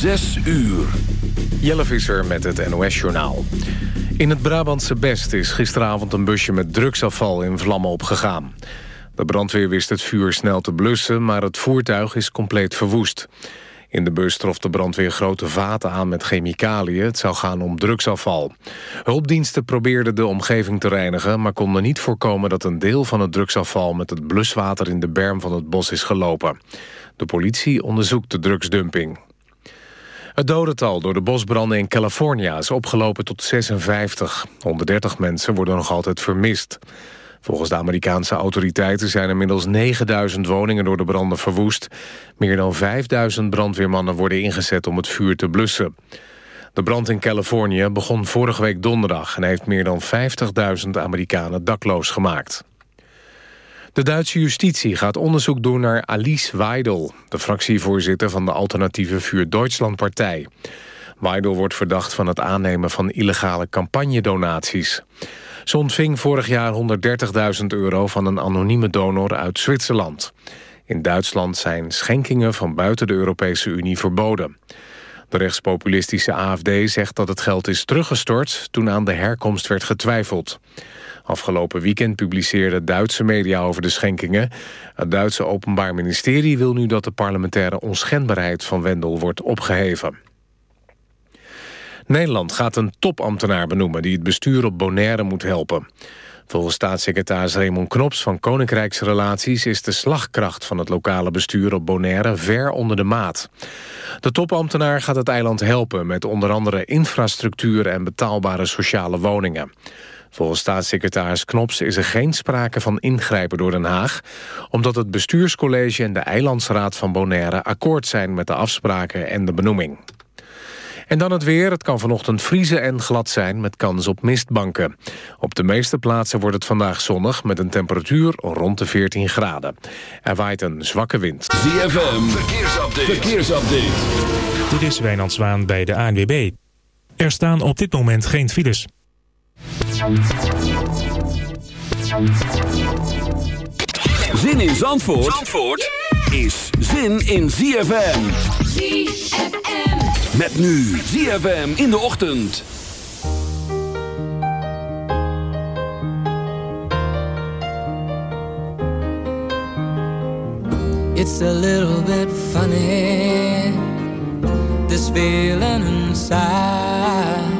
Zes uur. Jelle Visser met het NOS-journaal. In het Brabantse Best is gisteravond een busje met drugsafval in vlammen opgegaan. De brandweer wist het vuur snel te blussen, maar het voertuig is compleet verwoest. In de bus trof de brandweer grote vaten aan met chemicaliën. Het zou gaan om drugsafval. Hulpdiensten probeerden de omgeving te reinigen... maar konden niet voorkomen dat een deel van het drugsafval... met het bluswater in de berm van het bos is gelopen. De politie onderzoekt de drugsdumping. Het dodental door de bosbranden in Californië is opgelopen tot 56. 130 mensen worden nog altijd vermist. Volgens de Amerikaanse autoriteiten zijn inmiddels 9000 woningen door de branden verwoest. Meer dan 5000 brandweermannen worden ingezet om het vuur te blussen. De brand in Californië begon vorige week donderdag... en heeft meer dan 50.000 Amerikanen dakloos gemaakt. De Duitse justitie gaat onderzoek doen naar Alice Weidel... de fractievoorzitter van de alternatieve Vuur Duitsland-partij. Weidel wordt verdacht van het aannemen van illegale campagnedonaties. Ze ontving vorig jaar 130.000 euro van een anonieme donor uit Zwitserland. In Duitsland zijn schenkingen van buiten de Europese Unie verboden. De rechtspopulistische AFD zegt dat het geld is teruggestort... toen aan de herkomst werd getwijfeld. Afgelopen weekend publiceerden Duitse media over de schenkingen. Het Duitse Openbaar Ministerie wil nu dat de parlementaire onschendbaarheid van Wendel wordt opgeheven. Nederland gaat een topambtenaar benoemen die het bestuur op Bonaire moet helpen. Volgens staatssecretaris Raymond Knops van Koninkrijksrelaties... is de slagkracht van het lokale bestuur op Bonaire ver onder de maat. De topambtenaar gaat het eiland helpen met onder andere infrastructuur... en betaalbare sociale woningen. Volgens staatssecretaris Knops is er geen sprake van ingrijpen door Den Haag... omdat het bestuurscollege en de eilandsraad van Bonaire akkoord zijn met de afspraken en de benoeming. En dan het weer. Het kan vanochtend vriezen en glad zijn met kans op mistbanken. Op de meeste plaatsen wordt het vandaag zonnig met een temperatuur rond de 14 graden. Er waait een zwakke wind. ZFM, verkeersupdate. verkeersupdate. Dit is Wijnand Zwaan bij de ANWB. Er staan op dit moment geen files. Zin in Zandvoort, Zandvoort is zin in ZFM. ZFM. Met nu ZFM in de ochtend. It's a little bit funny This feeling inside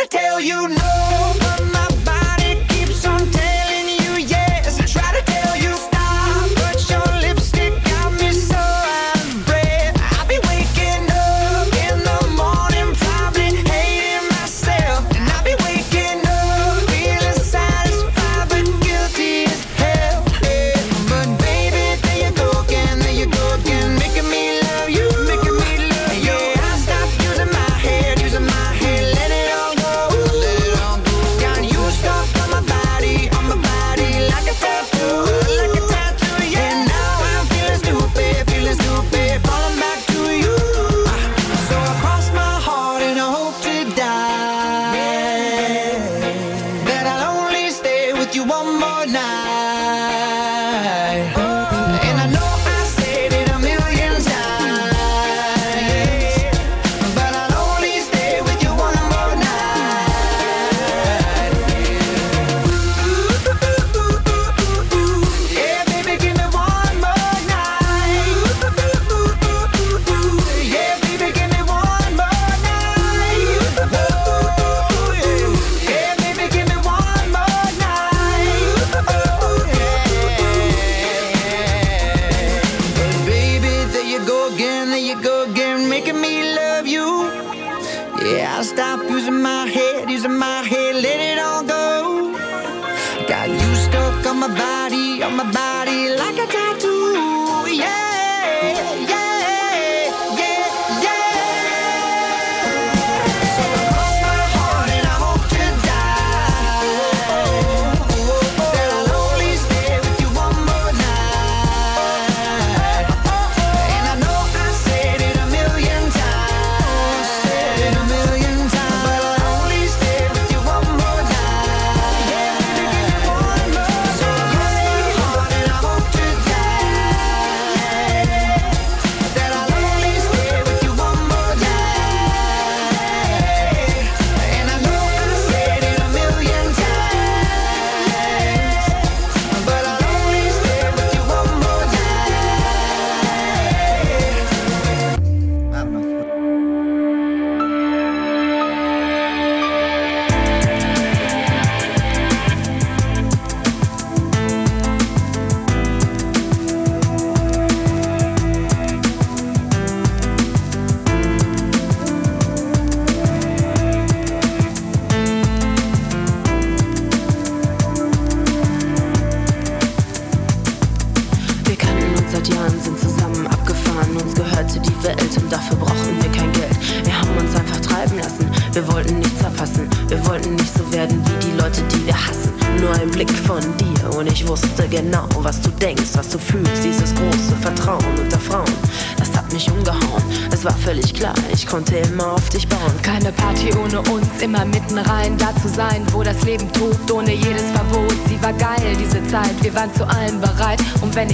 gotta tell you no.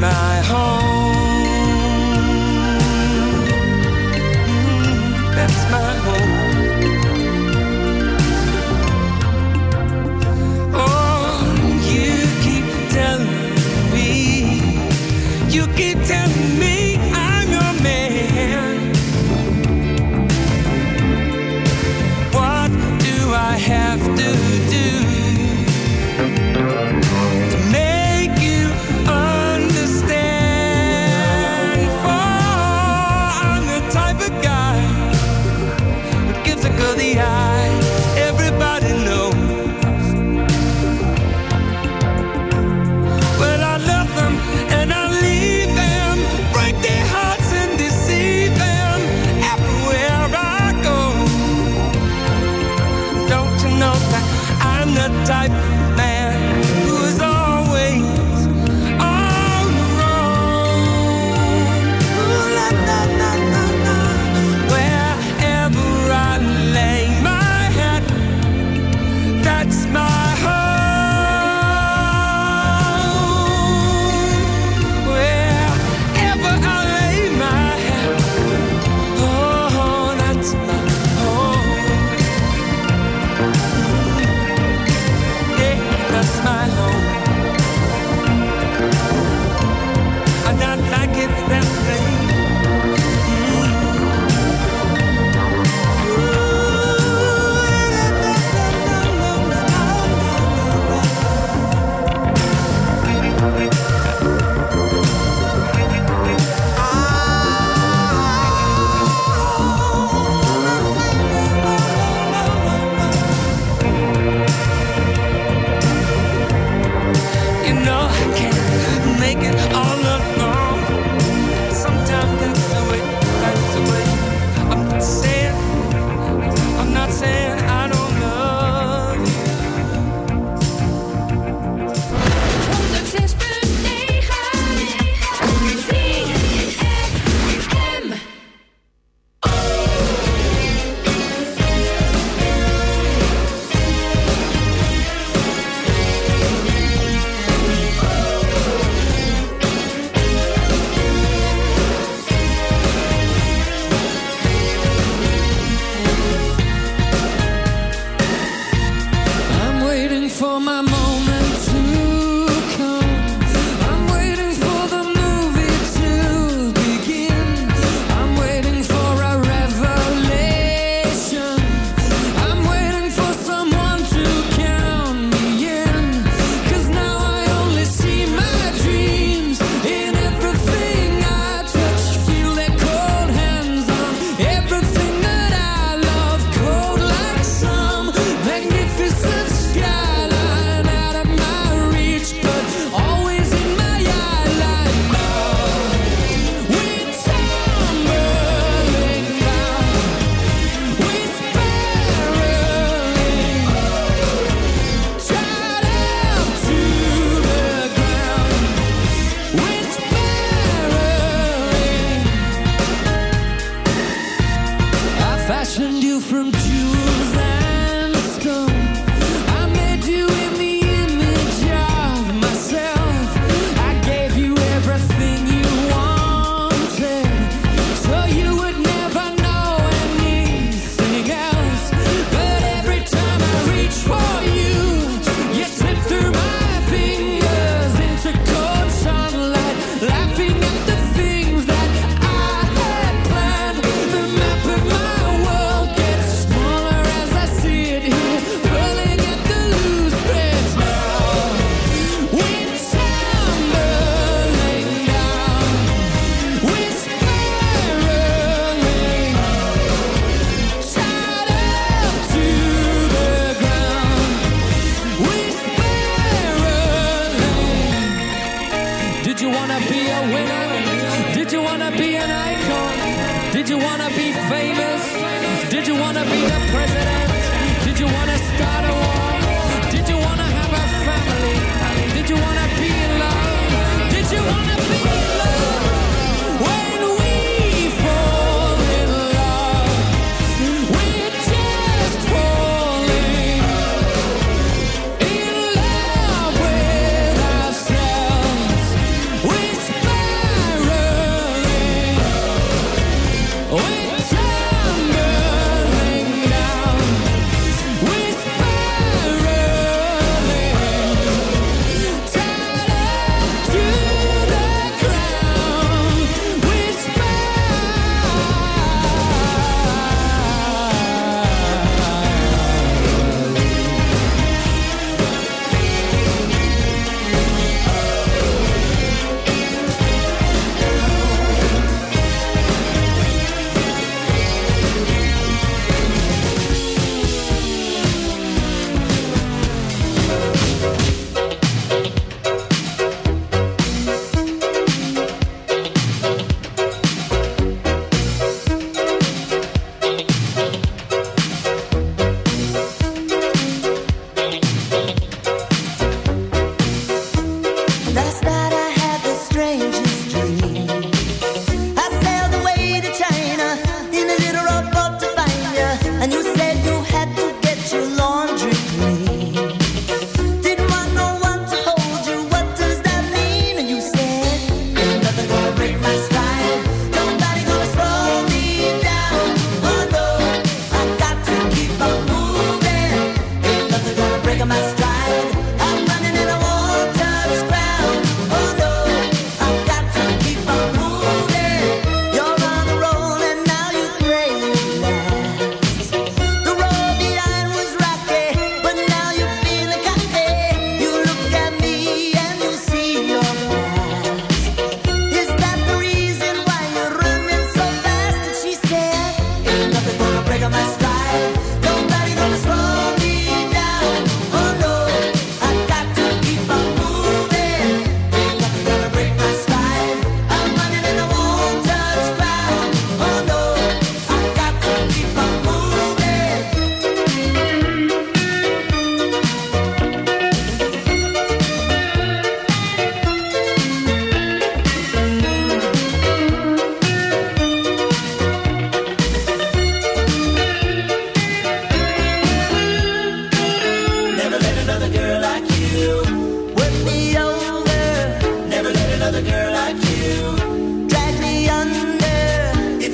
my heart.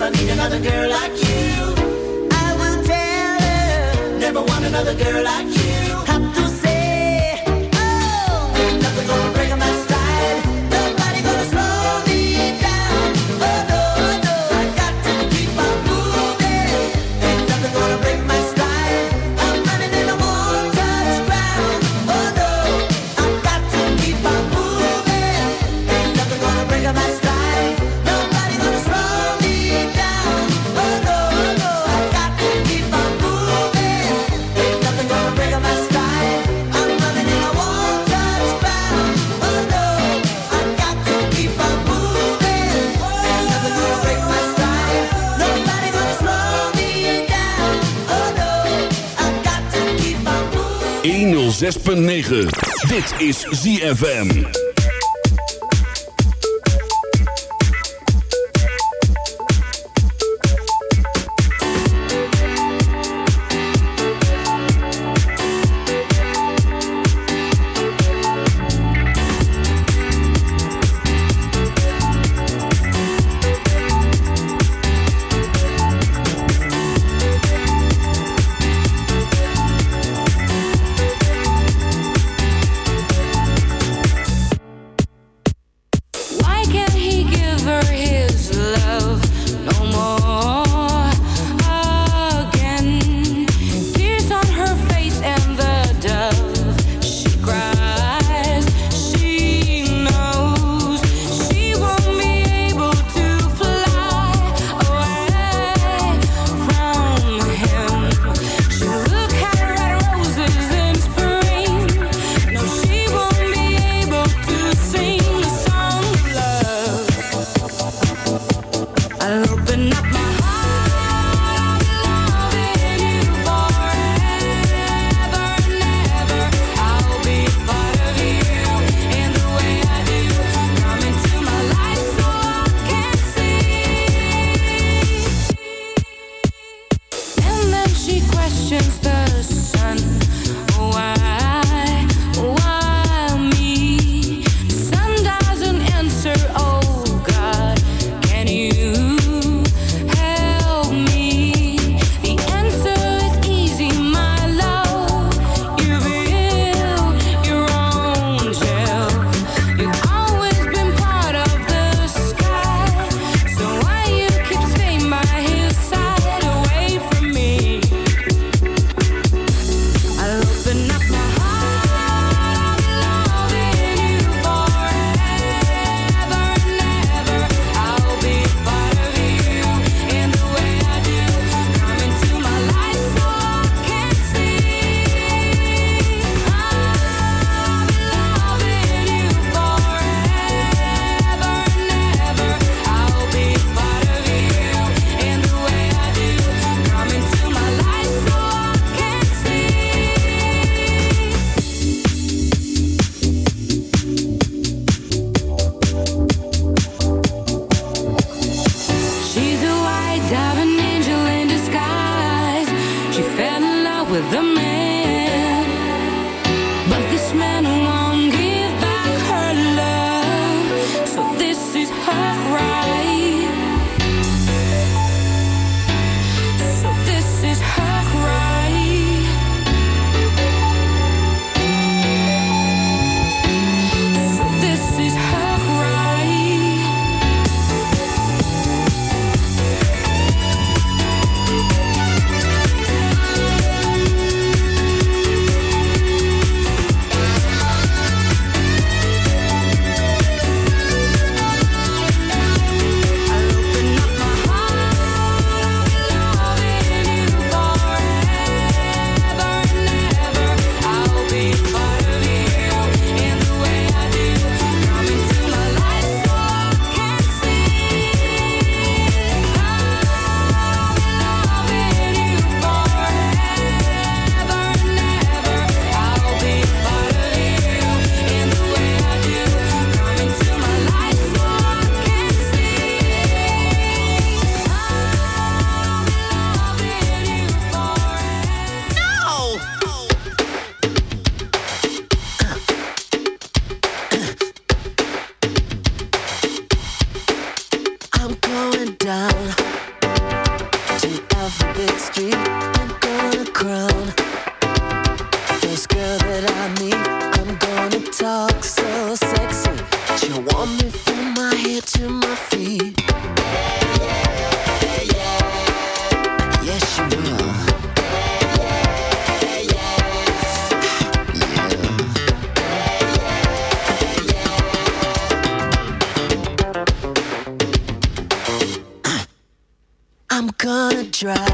I need another girl like you. I will tell her. Never want another girl like you. 6.9. Dit is ZFM.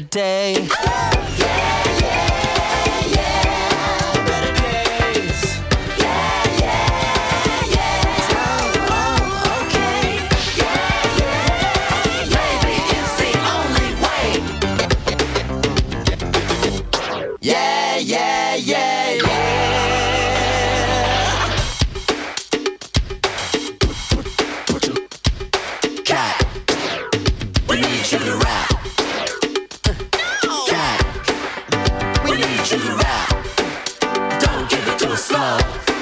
day. It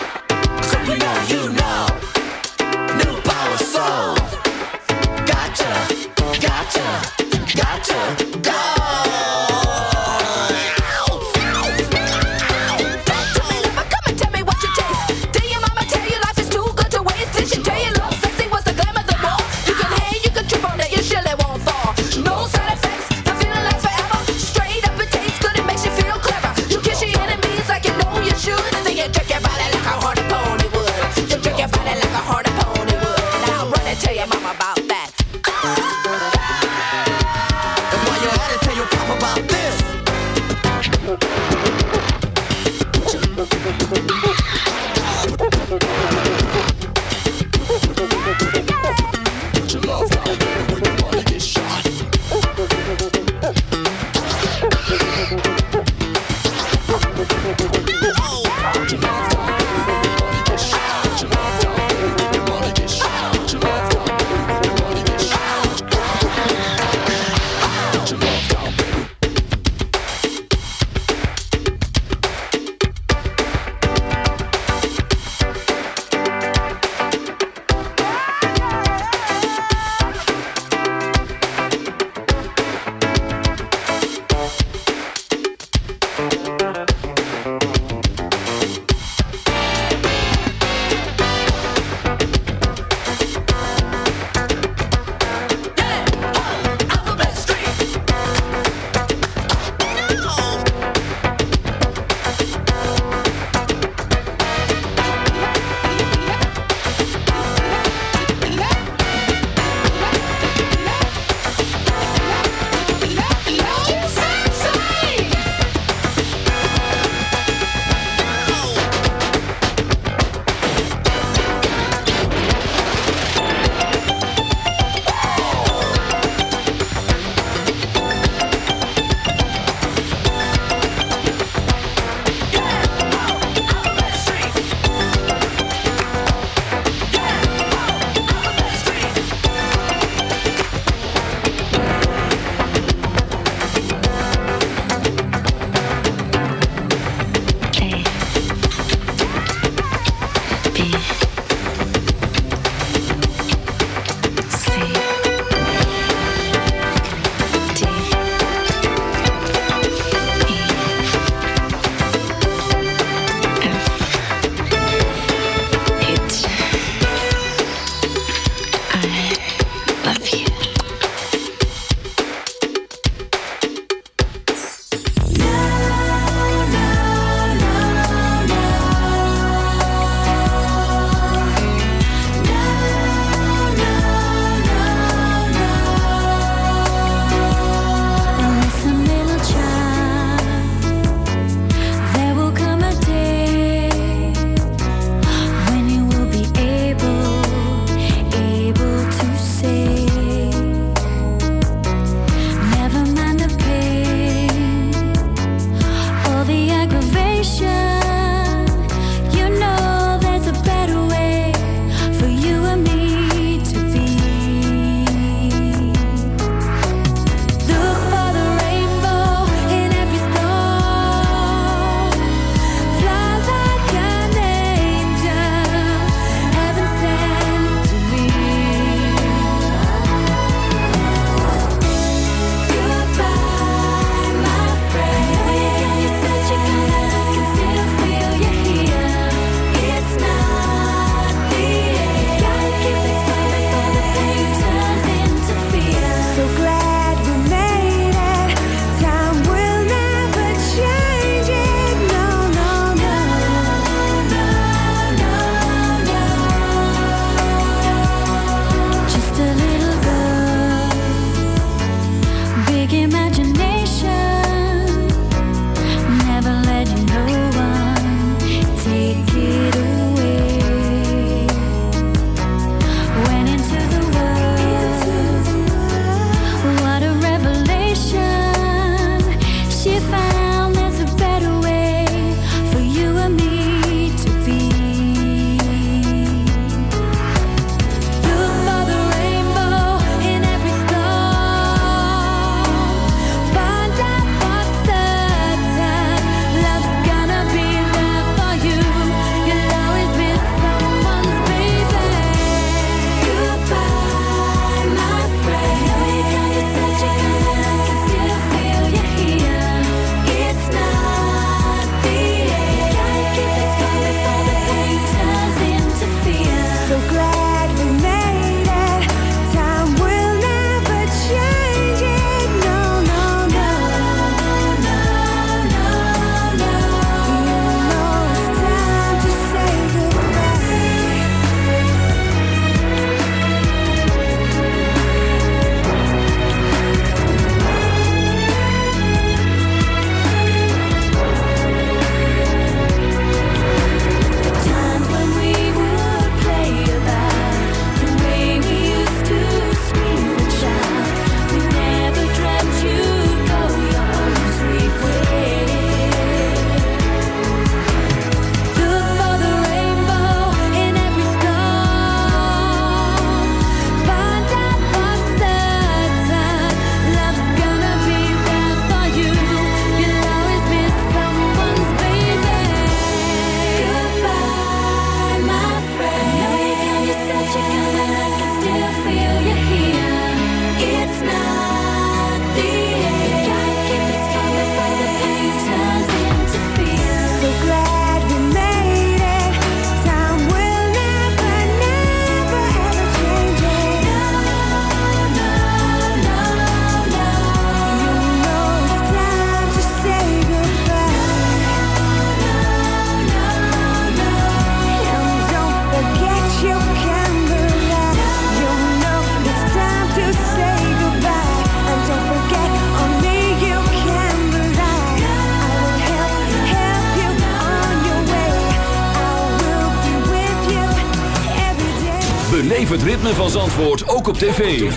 van Zandvoort ook op tv.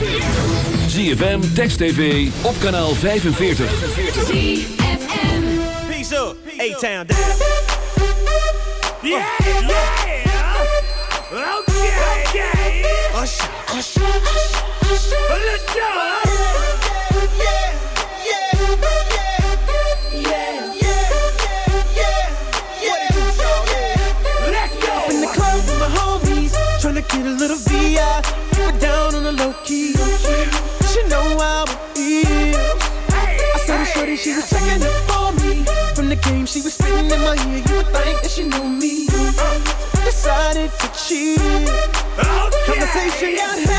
ZFM, Text TV, op kanaal 45. Peace up, A-Town down. Yeah, yeah. Okay, okay. Usher, usher, usher. Let's go. She in my ear. You would think that she knew me. Decided to cheat. Oh, Conversation got heavy.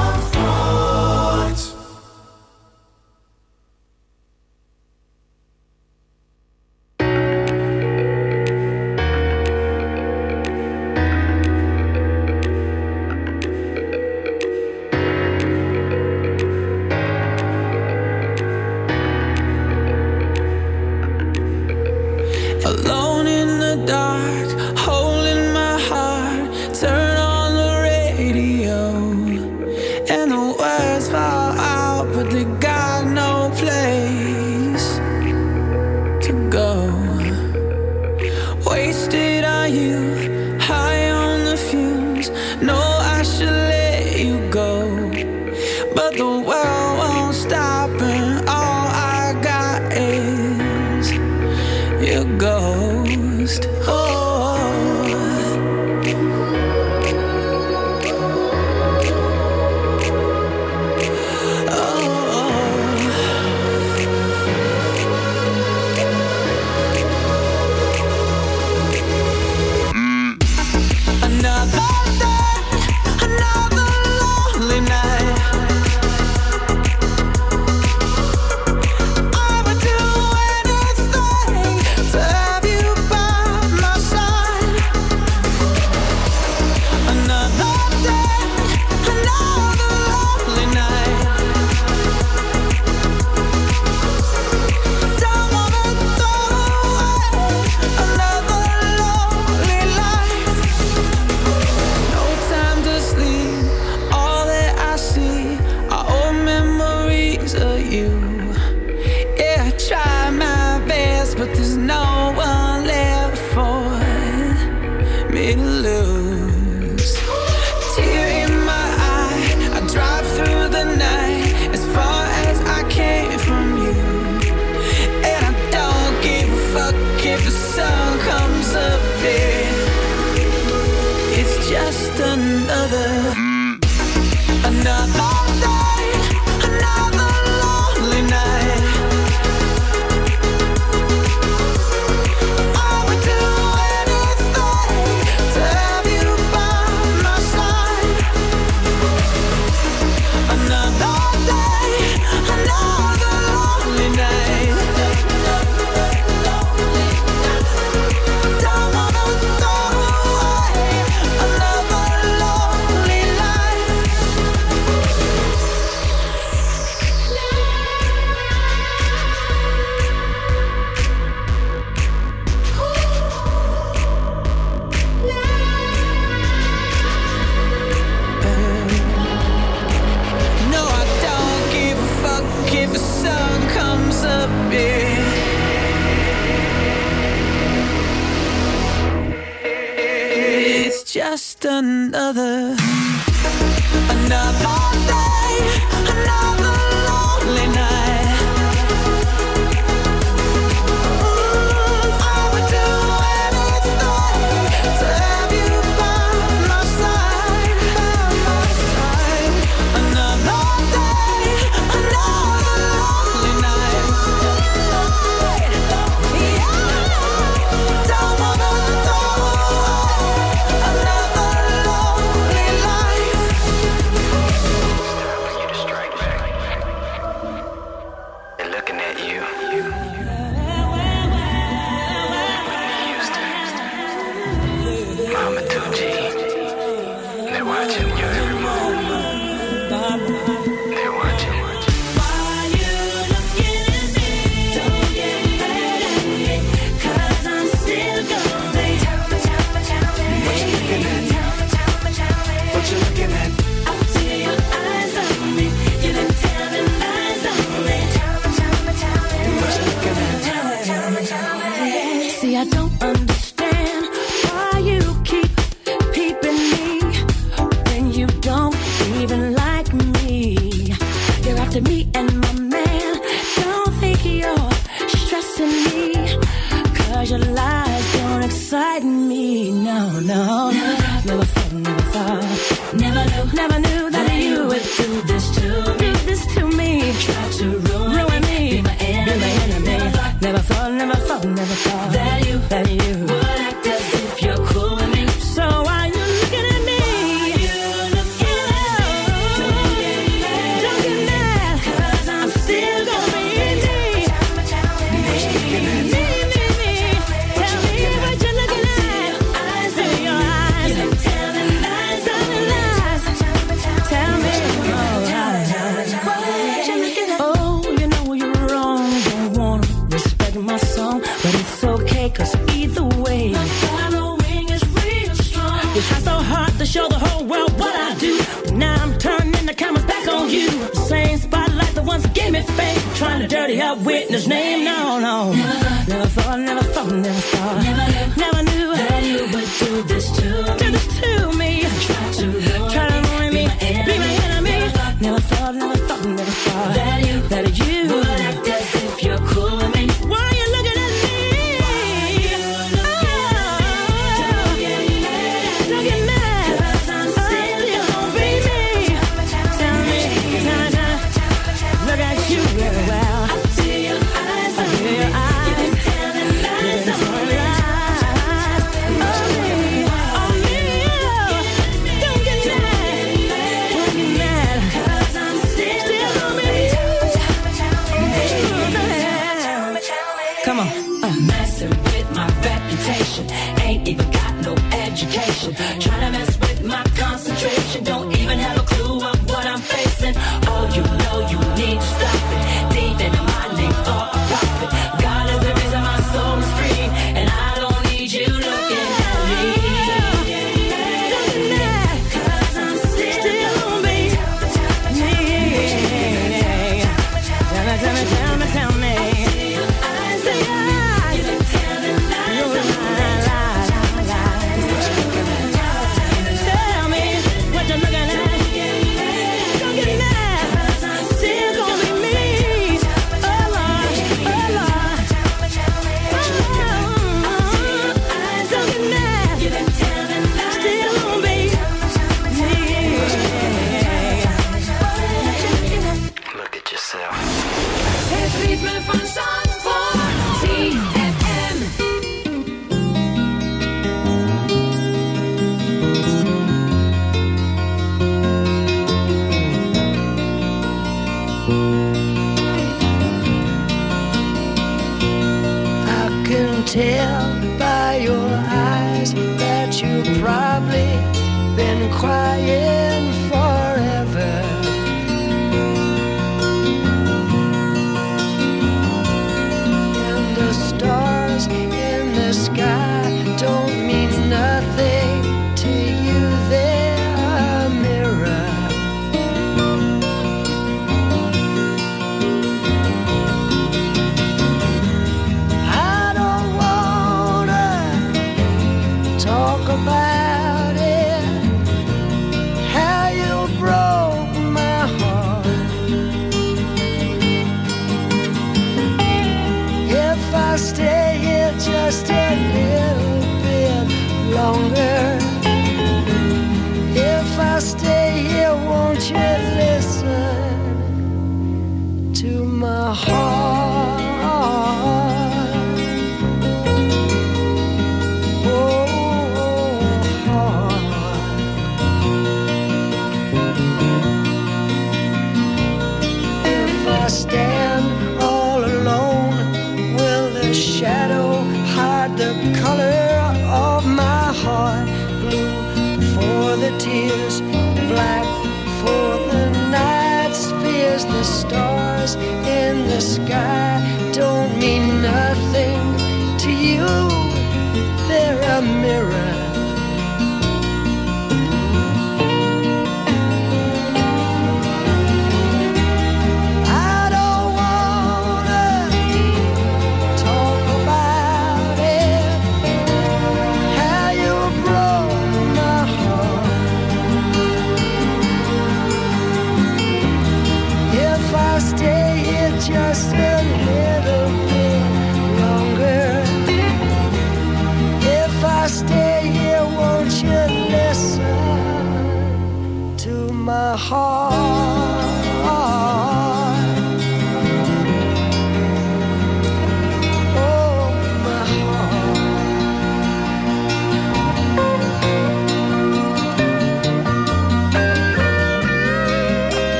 that fake, trying to dirty up witness name. No, no. Never, never thought, never thought, never thought. Never knew, never knew that you would do this to me. Do this to me. Try to ruin, try to ruin me, be my enemy. Be my enemy. Never thought, never thought, never thought, never thought that you. That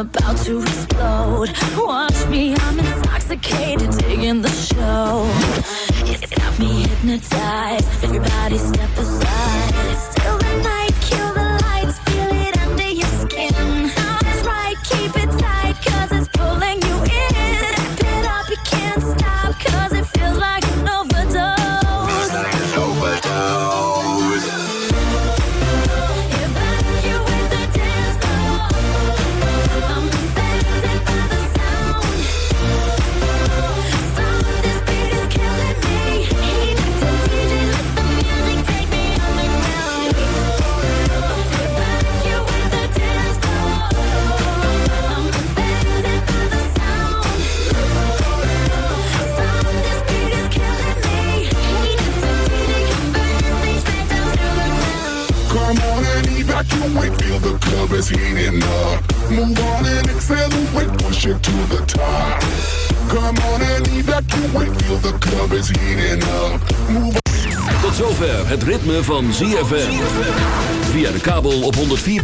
about to